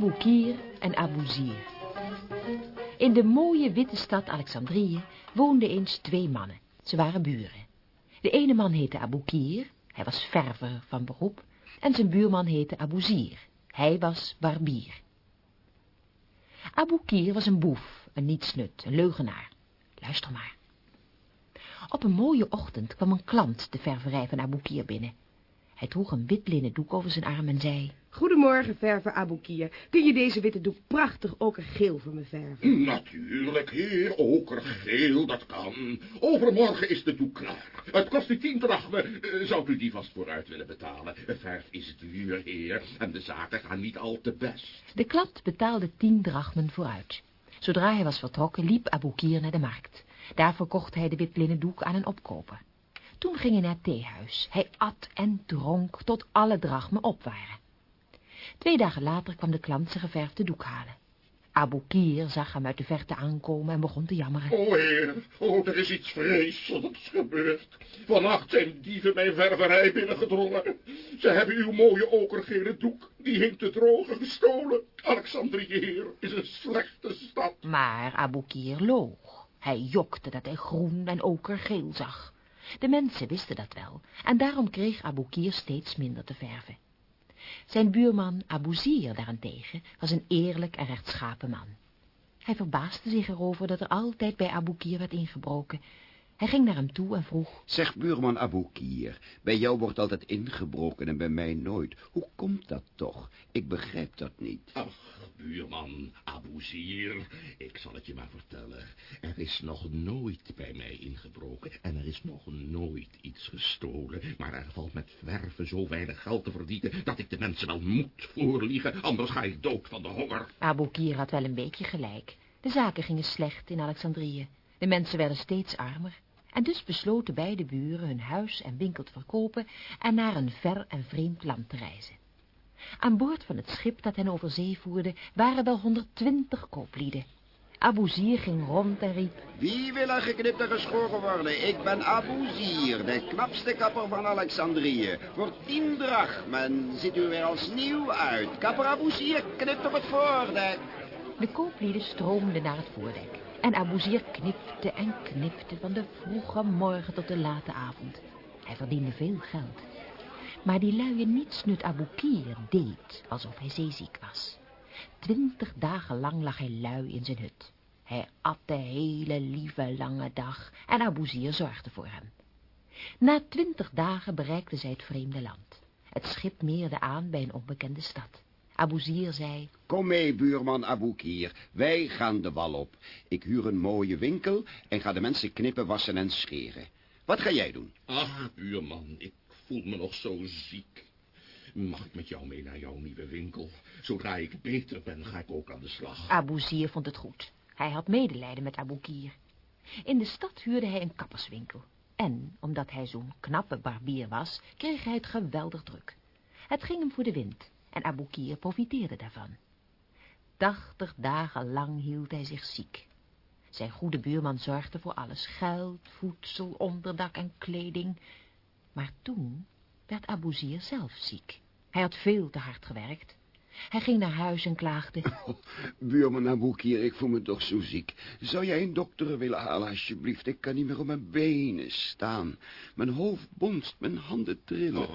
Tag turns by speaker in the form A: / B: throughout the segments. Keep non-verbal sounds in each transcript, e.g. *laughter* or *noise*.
A: Aboukir en Abouzir. In de mooie witte stad Alexandrië woonden eens twee mannen. Ze waren buren. De ene man heette Aboukir, hij was verver van beroep, en zijn buurman heette Abouzir, hij was barbier. Aboukir was een boef, een nietsnut, een leugenaar. Luister maar. Op een mooie ochtend kwam een klant de ververij van Aboukir binnen. Hij droeg een wit linnen doek over zijn arm en zei...
B: Goedemorgen, verver Aboukir. Kun je deze witte doek prachtig okergeel voor me verven?
C: Natuurlijk, heer. Okergeel, dat kan. Overmorgen is de doek klaar. Het kost u tien drachmen. Eh, Zou u die vast vooruit willen betalen? Verf is duur, heer. En de zaken gaan niet al te best.
A: De klant betaalde tien drachmen vooruit. Zodra hij was vertrokken, liep Aboukir naar de markt. Daar verkocht hij de wit linnen doek aan een opkoper. Toen ging hij naar het theehuis. Hij at en dronk tot alle drachmen op waren. Twee dagen later kwam de klant zijn geverfde doek halen. Aboukir zag hem uit de verte aankomen en begon te jammeren.
C: O heer, oh, er is iets vreselijks gebeurd. Vannacht zijn dieven mijn ververij binnengedrongen. Ze hebben uw mooie okergele doek, die hing te drogen, gestolen. Alexandrië, heer, is een slechte stad.
A: Maar Aboukir loog. Hij jokte dat hij groen en okergeel zag. De mensen wisten dat wel, en daarom kreeg Aboukir steeds minder te verven. Zijn buurman Abouzir daarentegen was een eerlijk en rechtschapen man. Hij verbaasde zich erover dat er altijd bij Aboukir werd ingebroken. Hij ging naar hem toe en vroeg...
D: Zeg, buurman Aboukir, bij jou wordt altijd ingebroken en bij mij nooit. Hoe komt dat toch? Ik begrijp dat niet.
C: Ach, buurman Abouzir, ik zal het je maar vertellen. Er is nog nooit bij mij ingebroken en er is nog nooit iets gestolen. Maar er valt met verven zo weinig geld te verdienen dat ik de mensen wel moet voorliegen, anders ga ik dood van de honger.
A: Aboukir had wel een beetje gelijk. De zaken gingen slecht in Alexandrië. De mensen werden steeds armer. En dus besloten beide buren hun huis en winkel te verkopen en naar een ver en vreemd land te reizen. Aan boord van het schip dat hen over zee voerde waren wel 120 kooplieden. Abouzir ging rond en riep...
D: Wie wil er geknipt en geschoren worden? Ik ben Abouzir, de knapste kapper van Alexandrië. Voor tien drachmen ziet u weer als nieuw uit. Kapper Abouzir knipt op het voordek.
A: De kooplieden stroomden naar het voordek. En Abouzir knipte en knipte van de vroege morgen tot de late avond. Hij verdiende veel geld. Maar die luie nietsnut Aboukir deed alsof hij zeeziek was. Twintig dagen lang lag hij lui in zijn hut. Hij at de hele lieve lange dag en Abouzir zorgde voor hem. Na twintig dagen bereikten zij het vreemde land. Het schip meerde aan bij een onbekende stad. Abouzir zei...
D: Kom mee, buurman Aboukir. Wij gaan de wal op. Ik huur een mooie winkel en ga de mensen knippen, wassen en scheren. Wat ga jij doen?
C: Ach, buurman, ik voel me nog zo ziek. Mag ik met jou mee naar jouw nieuwe winkel? Zodra ik beter ben, ga ik ook aan de slag.
A: Abouzir vond het goed. Hij had medelijden met Aboukir. In de stad huurde hij een kapperswinkel. En, omdat hij zo'n knappe barbier was, kreeg hij het geweldig druk. Het ging hem voor de wind en Aboukir profiteerde daarvan. Tachtig dagen lang hield hij zich ziek. Zijn goede buurman zorgde voor alles, geld, voedsel, onderdak en kleding. Maar toen werd Abouzir zelf ziek. Hij had veel te hard gewerkt. Hij ging naar huis en klaagde. *laughs*
D: Buurman Aboukir, ik voel me toch zo ziek. Zou jij een dokter willen halen, alsjeblieft? Ik kan niet meer op mijn benen staan. Mijn hoofd bonst, mijn handen trillen.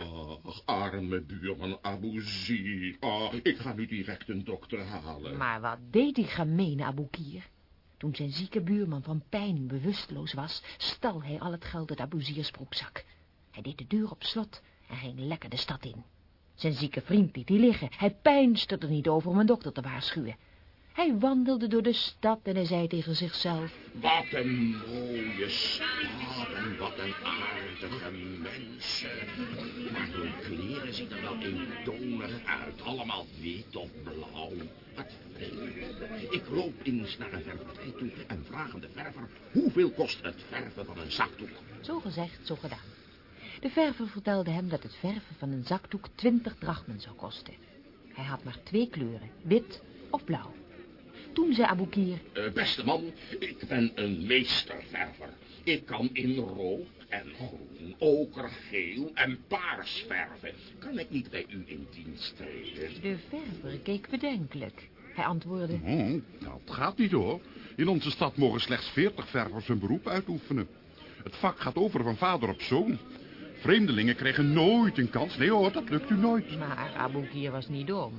C: Ach, arme buurman Abouzir. Oh, ik ga nu direct een dokter halen.
A: Maar wat deed die gemene Aboukir? Toen zijn zieke buurman van pijn bewusteloos was, stal hij al het geld uit Abouzirs broekzak. Hij deed de deur op slot en ging lekker de stad in. Zijn zieke vriend liet hij liggen. Hij peinsde er niet over om een dokter te waarschuwen. Hij wandelde door de stad en hij zei tegen zichzelf...
C: Wat een mooie stad en wat een aardige mensen. Maar hun kleren zien er wel eentonig uit. Allemaal wit of blauw. Wat vreemd. Ik loop eens naar een ververij toe en vraag aan de verver... hoeveel kost het verven van een zakdoek?
A: Zo gezegd, zo gedaan. De verver vertelde hem dat het verven van een zakdoek twintig drachmen zou kosten. Hij had maar twee kleuren, wit of blauw. Toen zei Aboukir...
C: Uh, beste man, ik ben een meesterverver. Ik kan in rood en groen, okergeel en paars verven. Kan ik niet bij u in dienst treden?
A: De verver keek bedenkelijk. Hij antwoordde...
E: Hm, dat gaat niet hoor. In onze stad mogen slechts veertig ververs hun beroep uitoefenen. Het vak gaat over van vader op zoon. Vreemdelingen krijgen nooit een kans. Nee hoor, dat lukt u nooit.
A: Maar Aboukir was niet dom.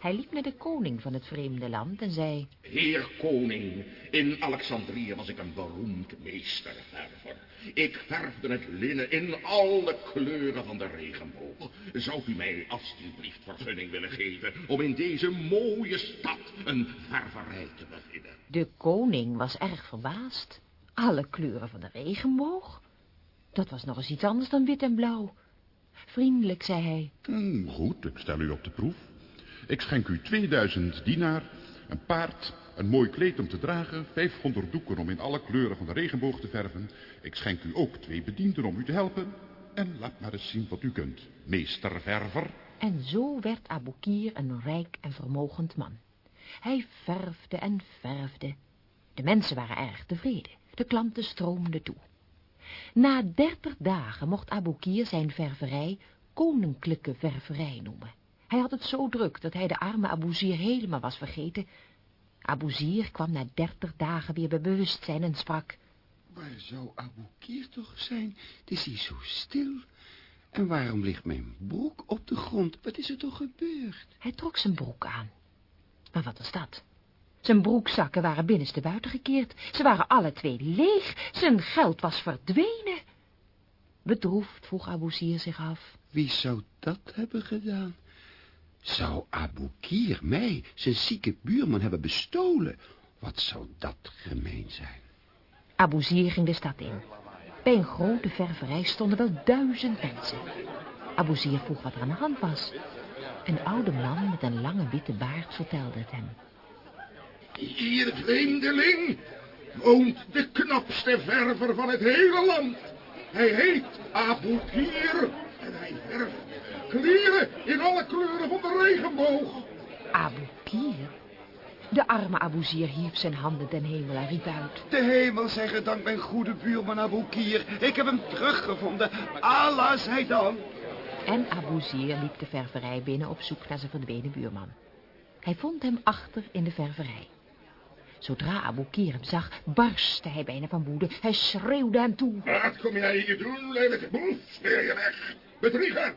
A: Hij liep naar de koning van het vreemde land en zei...
C: Heer koning, in Alexandrië was ik een beroemd meesterverver. Ik verfde het linnen in alle kleuren van de regenboog. Zou u mij alstublieft vergunning willen geven om in deze mooie stad een ververij te beginnen?
A: De koning was erg verbaasd. Alle kleuren van de regenboog? Dat was nog eens iets anders dan wit en blauw. Vriendelijk zei hij.
E: Hm, goed, ik stel u op de proef. Ik schenk u 2000 dienaar, een paard, een mooi kleed om te dragen, 500 doeken om in alle kleuren van de regenboog te verven. Ik schenk u ook twee bedienden om u te helpen. En laat maar eens zien wat u kunt, meester verver.
A: En zo werd Aboukir een rijk en vermogend man. Hij verfde en verfde. De mensen waren erg tevreden. De klanten stroomden toe. Na dertig dagen mocht Aboukir zijn ververij koninklijke ververij noemen. Hij had het zo druk dat hij de arme Abouzir helemaal was vergeten. Abouzir kwam na dertig dagen weer bij bewustzijn en sprak...
D: Waar zou Aboukir toch zijn? Het is hier zo stil. En waarom ligt mijn broek op de grond? Wat is er toch gebeurd?
A: Hij trok zijn broek aan. Maar wat was dat? Zijn broekzakken waren binnenste buiten gekeerd. Ze waren alle twee leeg. Zijn geld was verdwenen. Bedroefd vroeg Abouzir zich af.
D: Wie zou dat hebben gedaan? Zou Aboukir mij, zijn zieke buurman, hebben bestolen? Wat zou dat gemeen zijn?
A: Abouzir ging de stad in. Bij een grote ververij stonden wel duizend mensen. Abouzir vroeg wat er aan de hand was. Een oude man met een lange witte baard vertelde het hem.
C: Hier, vreemdeling, woont de knapste verver van het hele land. Hij heet Aboukir en hij verft kleren in alle kleuren van de regenboog.
A: Aboukir? De arme Abouzir hief zijn handen ten hemel en riep uit.
D: De hemel zij gedankt mijn goede buurman Aboukir. Ik heb hem teruggevonden. Allah zij dan.
A: En Abouzir liep de ververij binnen op zoek naar zijn verdwenen buurman. Hij vond hem achter in de ververij. Zodra Aboukir hem zag, barstte hij bijna van woede. Hij schreeuwde hem toe.
C: Wat kom jij hier doen, lelijke boef? Speer je weg. Bedrieger.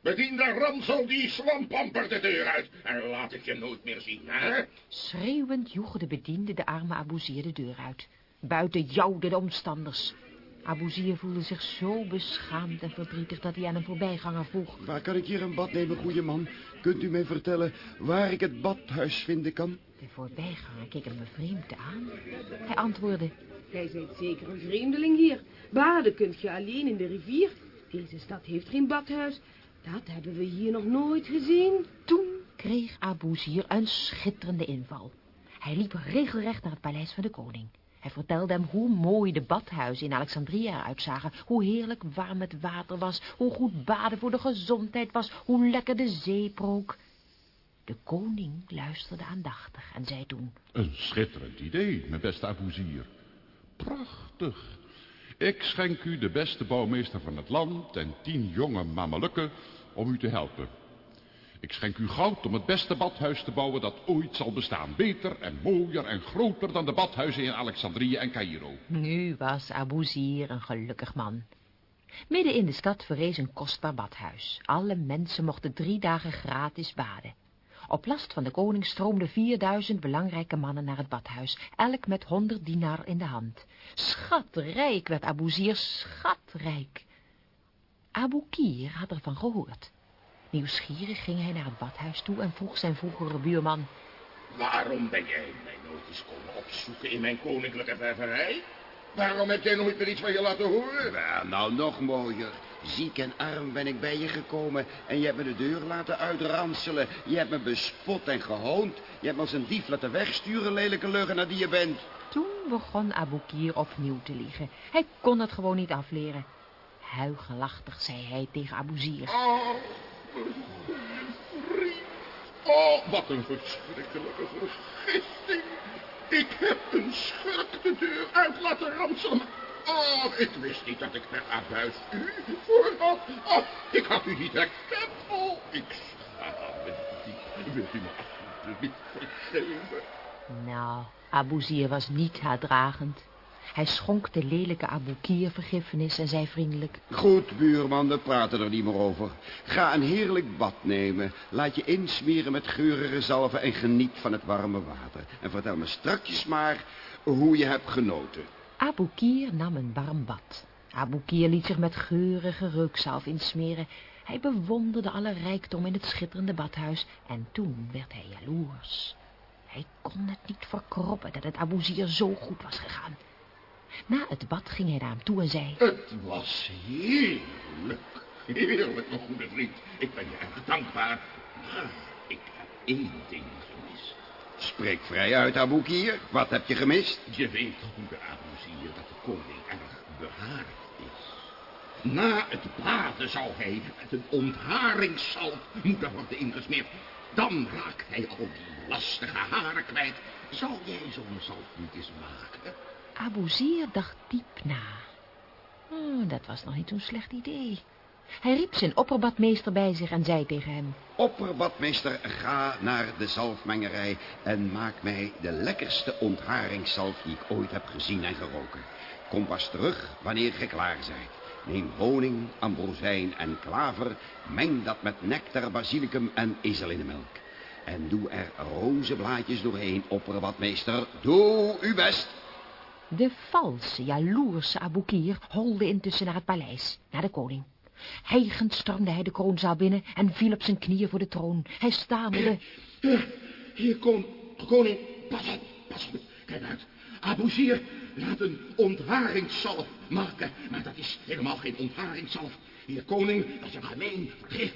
C: Bedien de ransel die slampamper de deur uit. En laat ik je nooit meer zien, hè?
A: Schreeuwend joegen de bedienden de arme Abouzir de deur uit. Buiten jouwden de omstanders. Abouzir voelde zich zo beschaamd en verdrietig dat hij aan een voorbijganger vroeg.
D: Waar kan ik hier een bad nemen, goede man? Kunt u mij vertellen waar ik het badhuis vinden kan?
A: De voorbijganger keek hem bevreemd aan. Hij antwoordde...
B: Gij zijt zeker een vreemdeling hier. Baden kunt je alleen in de rivier. Deze stad heeft geen badhuis. Dat hebben we hier nog nooit gezien.
A: Toen kreeg Abouzir een schitterende inval. Hij liep regelrecht naar het paleis van de koning. Hij vertelde hem hoe mooi de badhuizen in Alexandria eruit zagen, hoe heerlijk warm het water was, hoe goed baden voor de gezondheid was, hoe lekker de zee prook. De koning luisterde aandachtig en zei toen...
E: Een schitterend idee, mijn beste Abouzir. Prachtig. Ik schenk u de beste bouwmeester van het land en tien jonge mamelukken om u te helpen. Ik schenk u goud om het beste badhuis te bouwen dat ooit zal bestaan. Beter en mooier en groter dan de badhuizen in Alexandrië en Cairo.
A: Nu was Abouzir een gelukkig man. Midden in de stad verrees een kostbaar badhuis. Alle mensen mochten drie dagen gratis baden. Op last van de koning stroomden 4000 belangrijke mannen naar het badhuis, elk met 100 dinar in de hand. Schatrijk werd Abouzir, schatrijk. Aboukir had ervan gehoord. Nieuwsgierig ging hij naar het badhuis toe en vroeg zijn vroegere buurman...
C: Waarom ben jij mij nooit eens komen opzoeken in mijn koninklijke ververij? Waarom heb jij nooit meer iets van je laten horen?
D: Wel, nou nog mooier. Ziek en arm ben ik bij je gekomen en je hebt me de deur laten uitranselen. Je hebt me bespot en gehoond. Je hebt me als een dief laten wegsturen, lelijke leugenaar die je bent.
A: Toen begon Aboukir opnieuw te liegen. Hij kon het gewoon niet afleren. Huigelachtig zei hij tegen Abouzir.
C: Oh, mijn goede vriend. Oh, wat een verschrikkelijke vergisting. Ik heb een schurk de deur uit laten ranselen. Oh, ik wist niet dat ik per abuis u voorhad. Oh, ik had u niet herkend. Oh, ik schaam me. Wilt u me alsjeblieft vergeven?
A: Nou, Abouzir was niet haatdragend. Hij schonk de lelijke Aboukir vergiffenis en zei vriendelijk...
D: Goed, buurman, we praten er niet meer over. Ga een heerlijk bad nemen. Laat je insmeren met geurige zalven en geniet van het warme water. En vertel me strakjes maar hoe je hebt genoten.
A: Aboukir nam een warm bad. Aboukir liet zich met geurige reukzalf insmeren. Hij bewonderde alle rijkdom in het schitterende badhuis. En toen werd hij jaloers. Hij kon het niet verkroppen dat het Abouzir zo goed was gegaan. Na het bad ging hij naar hem toe en zei...
C: Het was heerlijk. Heerlijk, mijn goede vriend. Ik ben je erg dankbaar. Maar ik heb één ding.
D: Spreek vrij uit, Aboukir. Wat heb je gemist?
C: Je weet, goede Abouzir, dat de koning erg behaard is. Na het baden zou hij met een ontharingszalf moeten worden ingesmeerd. Dan raakt hij al die lastige haren kwijt. Zou jij zo'n zalf niet eens maken?
A: Abouzir dacht diep na. Oh, dat was nog niet zo'n slecht idee. Hij riep zijn opperbadmeester bij zich en zei tegen hem...
D: Opperbadmeester, ga naar de zalfmengerij en maak mij de lekkerste ontharingszalf die ik ooit heb gezien en geroken. Kom pas terug wanneer je klaar zijt. Neem honing, ambrozijn en klaver, meng dat met nectar, basilicum en ezelinnenmelk. En doe er rozenblaadjes doorheen, opperbadmeester. Doe uw best.
A: De valse, jaloerse Aboukir holde intussen naar het paleis, naar de koning. Hijgend stormde hij de kroonzaal binnen en viel op zijn knieën voor de troon. Hij stamelde...
C: Hier, kon, koning, pas op, pas op, kijk uit. Abouzir laat een ontharingszalf maken, maar dat is helemaal geen ontharingszalf. Heer koning, dat is een gemeen vergif.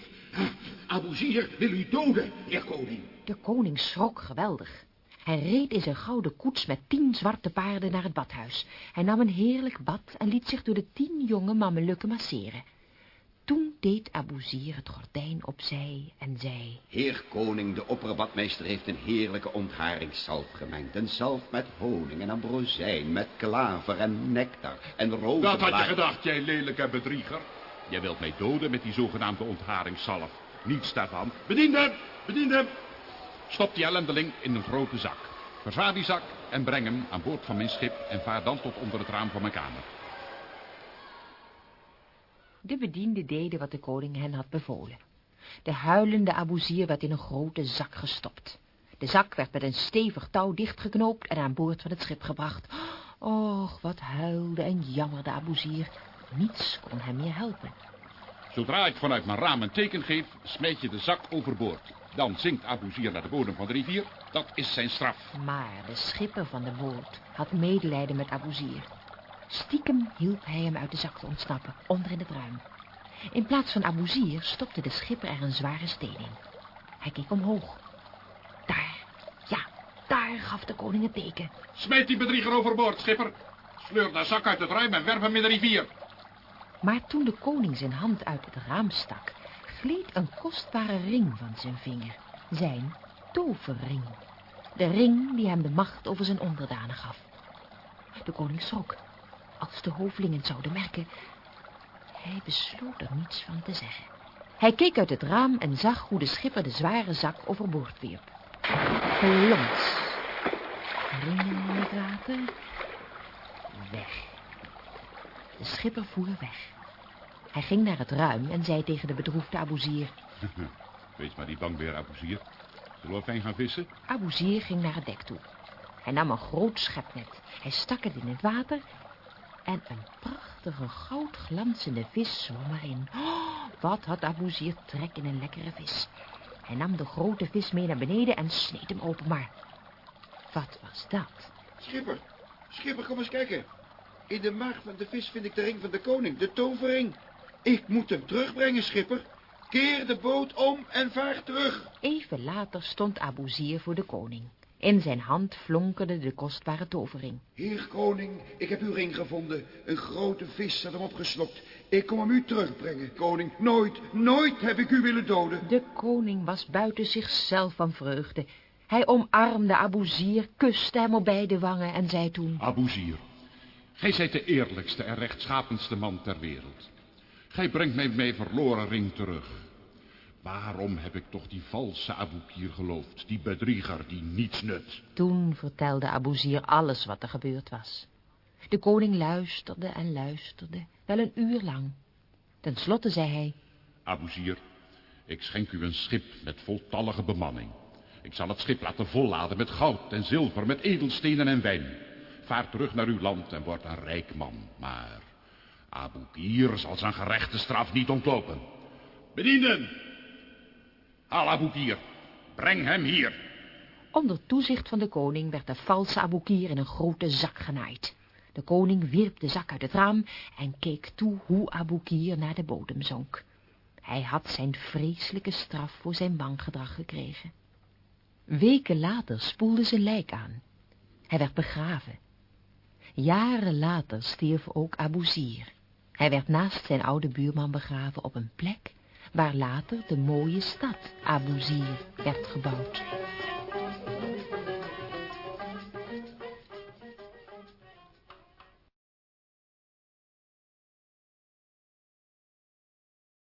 C: Abouzir wil u doden, heer koning.
A: De koning schrok geweldig. Hij reed in zijn gouden koets met tien zwarte paarden naar het badhuis. Hij nam een heerlijk bad en liet zich door de tien jonge mamelukken masseren. Toen deed Abouzir het gordijn opzij en zei...
D: Heer koning, de opperbadmeester heeft een heerlijke ontharingssalf gemengd. Een salf met honing en ambrozijn, met klaver en nectar en rozen.
E: Dat had je gedacht, jij lelijke bedrieger. Jij wilt mij doden met die zogenaamde ontharingssalf. Niets daarvan. Bedien hem, bedien hem. Stop die ellendeling in een grote zak. Vervaar die zak en breng hem aan boord van mijn schip... en vaar dan tot onder het raam van mijn kamer.
A: De bedienden deden wat de koning hen had bevolen. De huilende Abouzir werd in een grote zak gestopt. De zak werd met een stevig touw dichtgeknoopt en aan boord van het schip gebracht. Och, wat huilde en jammerde Abouzir. Niets kon hem meer helpen.
E: Zodra ik vanuit mijn raam een teken geef, smijt je de zak overboord. Dan zinkt Abouzir naar de bodem van de rivier. Dat is zijn straf.
A: Maar de schipper van de boot had medelijden met Abouzir. Stiekem hielp hij hem uit de zak te ontsnappen, onder in het ruim. In plaats van Abouzir stopte de schipper er een zware steen in. Hij keek omhoog. Daar, ja, daar gaf de koning het teken.
E: Smijt die bedrieger overboord, schipper. Sleur de zak uit het ruim en werp hem in de rivier.
A: Maar toen de koning zijn hand uit het raam stak, gleed een kostbare ring van zijn vinger. Zijn toverring. De ring die hem de macht over zijn onderdanen gaf. De koning schrok. Als de hovelingen zouden merken... Hij besloot er niets van te zeggen. Hij keek uit het raam en zag hoe de schipper de zware zak overboord wierp. Glans. Ringen in het water. Weg. De schipper voer weg. Hij ging naar het ruim en zei tegen de bedroefde Abouzir... *laughs*
E: Wees maar niet bang weer, Abouzir. Zullen we fijn gaan vissen?
A: Abouzir ging naar het dek toe. Hij nam een groot schepnet. Hij stak het in het water... en een prachtige goudglanzende vis zwom erin. Oh, wat had Abouzir trek in een lekkere vis. Hij nam de grote vis mee naar beneden en sneed hem open, maar... Wat was dat?
D: Schipper, schipper, kom eens kijken. In de maag van de vis vind ik de ring van de koning, de tovering. Ik moet hem terugbrengen, schipper. Keer de boot om en vaar terug.
A: Even later stond Abouzir voor de koning. In zijn hand flonkerde de kostbare tovering.
D: Heer koning, ik heb uw ring gevonden. Een grote vis had hem opgeslokt. Ik kom hem u terugbrengen, koning. Nooit, nooit heb ik u willen doden.
A: De koning was buiten zichzelf van vreugde. Hij omarmde Abouzir, kuste hem op beide wangen en zei toen...
E: Abouzir, Gij zijt de eerlijkste en rechtschapenste man ter wereld. Gij brengt mij mijn verloren ring terug. Waarom heb ik toch die valse Aboukir geloofd, die bedrieger die niets nut?
A: Toen vertelde Abouzir alles wat er gebeurd was. De koning luisterde en luisterde, wel een uur lang. Ten slotte zei hij...
E: Abouzir, ik schenk u een schip met voltallige bemanning. Ik zal het schip laten volladen met goud en zilver, met edelstenen en wijn. Vaar terug naar uw land en word een rijk man. Maar Aboukir zal zijn gerechte straf niet ontlopen. Bedienden! Haal Aboukir. Breng hem hier.
A: Onder toezicht van de koning werd de valse Aboukir in een grote zak genaaid. De koning wierp de zak uit het raam en keek toe hoe Aboukir naar de bodem zonk. Hij had zijn vreselijke straf voor zijn wangedrag gekregen. Weken later spoelde zijn lijk aan. Hij werd begraven. Jaren later stierf ook Abouzir. Hij werd naast zijn oude buurman begraven op een plek waar later de mooie stad Abouzir werd gebouwd.